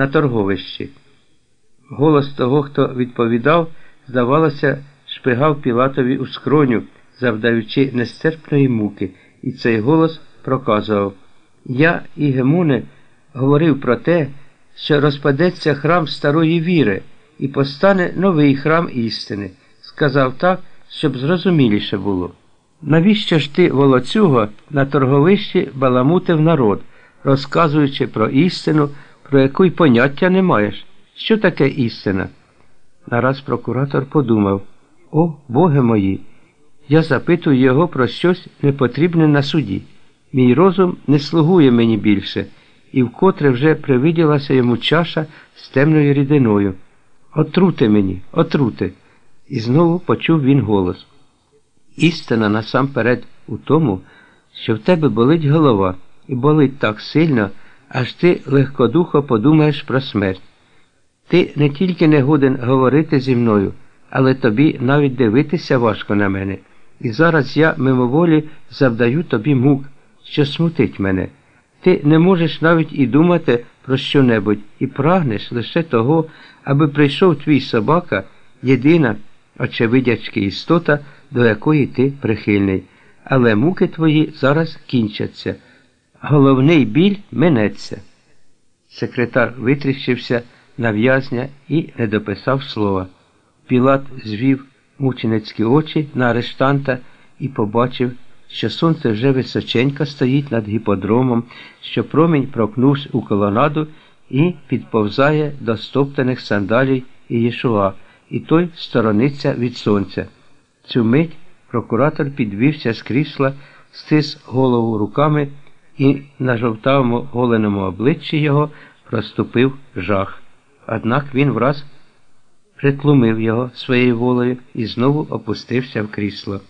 на торговищі. Голос того, хто відповідав, здавалося, шпигав Пілатові у скроню, завдаючи нестерпної муки, і цей голос проказував Я, Ігемоне, говорив про те, що розпадеться храм старої віри і постане новий храм істини. Сказав так, щоб зрозуміліше було. Навіщо ж ти, волоцюго, на торговищі баламутив народ, розказуючи про істину, про яку й поняття не маєш? Що таке істина? Нараз прокуратор подумав О, боги мої! Я запитую його про щось непотрібне на суді. Мій розум не слугує мені більше, і вкотре вже привиділася йому чаша з темною рідиною. Отрути мені, отрути. І знову почув він голос. Істина насамперед у тому, що в тебе болить голова, і болить так сильно, аж ти легкодухо подумаєш про смерть. Ти не тільки не годен говорити зі мною, але тобі навіть дивитися важко на мене. І зараз я мимоволі завдаю тобі мук, що смутить мене. Ти не можеш навіть і думати про що-небудь, і прагнеш лише того, аби прийшов твій собака, єдина, очевидячки істота, до якої ти прихильний. Але муки твої зараз кінчаться. Головний біль минеться. Секретар витріщився на в'язня і не дописав слова. Пілат звів мученицькі очі на арештанта і побачив, що сонце вже височенько стоїть над гіподромом, що промінь прокнувся у колонаду і підповзає до стоптаних сандалій і Єшуа, і той сторониться від сонця. Цю мить прокуратор підвівся з крісла, стис голову руками і на жовтавому голеному обличчі його проступив жах. Однак він враз притлумив його своєю волею і знову опустився в крісло.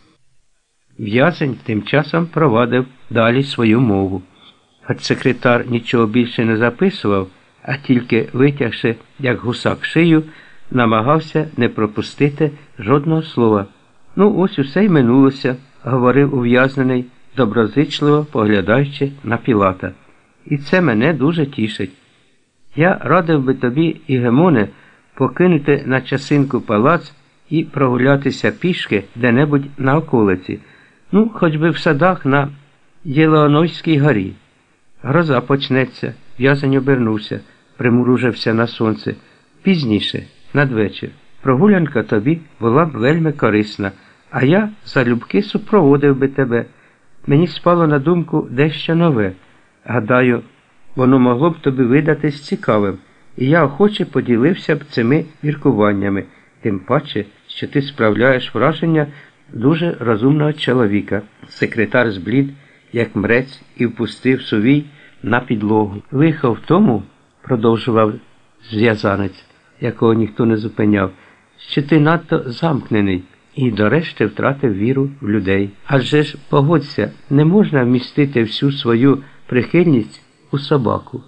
В'язень тим часом провадив далі свою мову. Хоч секретар нічого більше не записував, а тільки витягши, як гусак шию, намагався не пропустити жодного слова. Ну, ось усе й минулося, говорив ув'язнений, доброзичливо поглядаючи на Пілата. І це мене дуже тішить. Я радив би тобі, Ігемоне, покинути на часинку палац і прогулятися пішки де-небудь на околиці, ну, хоч би в садах на Єлеонойській горі. Гроза почнеться, в'язень обернувся, примружився на сонце. Пізніше, надвечір. Прогулянка тобі була б вельми корисна, а я залюбки супроводив би тебе. Мені спало на думку дещо нове. Гадаю, воно могло б тобі видатись цікавим, і я охоче поділився б цими міркуваннями, тим паче, що ти справляєш враження дуже розумного чоловіка. Секретар зблід, як мрець, і впустив сувій на підлогу. Лихо в тому, продовжував зв'язанець, якого ніхто не зупиняв, що ти надто замкнений і дорешті втратив віру в людей. Адже ж, погодься, не можна вмістити всю свою прихильність у собаку.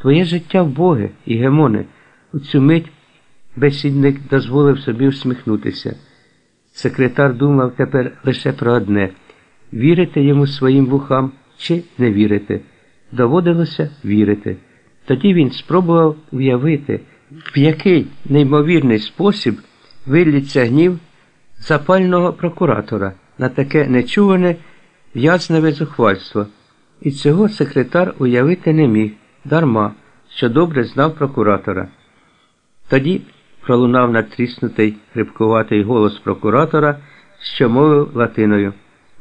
Твоє життя в Боги і гемоне. У цю мить бесідник дозволив собі всміхнутися. Секретар думав тепер лише про одне вірити йому своїм вухам чи не вірити. Доводилося вірити. Тоді він спробував уявити, в який неймовірний спосіб виллється гнів запального прокуратора на таке нечуване в'язневе зухвальство. І цього секретар уявити не міг, дарма, що добре знав прокуратора. Тоді пролунав натріснутий грибкуватий голос прокуратора, що мовив латиною.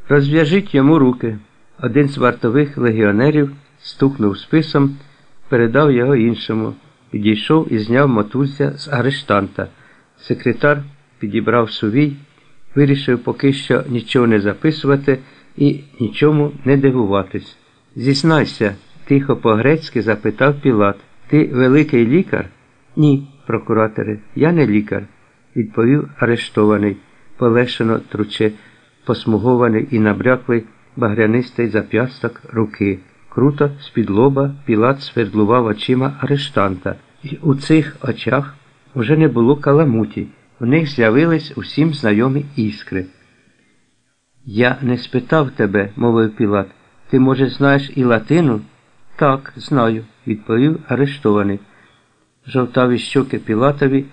Розв'яжіть йому руки. Один з вартових легіонерів стукнув списом, передав його іншому, підійшов і зняв мотузця з арештанта. Секретар підібрав сувій, вирішив поки що нічого не записувати і нічому не дивуватись. Зіснайся, тихо по-грецьки запитав Пілат. Ти великий лікар? Ні, прокураторе, я не лікар, відповів арештований, полешено труче, посмугований і набряклий багрянистий зап'ясток руки. Круто з-під лоба Пілат свердлував очима арештанта, і у цих очах уже не було каламуті, в них з'явились усім знайомі іскри. Я не спитав тебе, мовив Пілат. Ти, може, знаєш і латину? Так, знаю, відповів арештований. жовтаві щоки Пілатові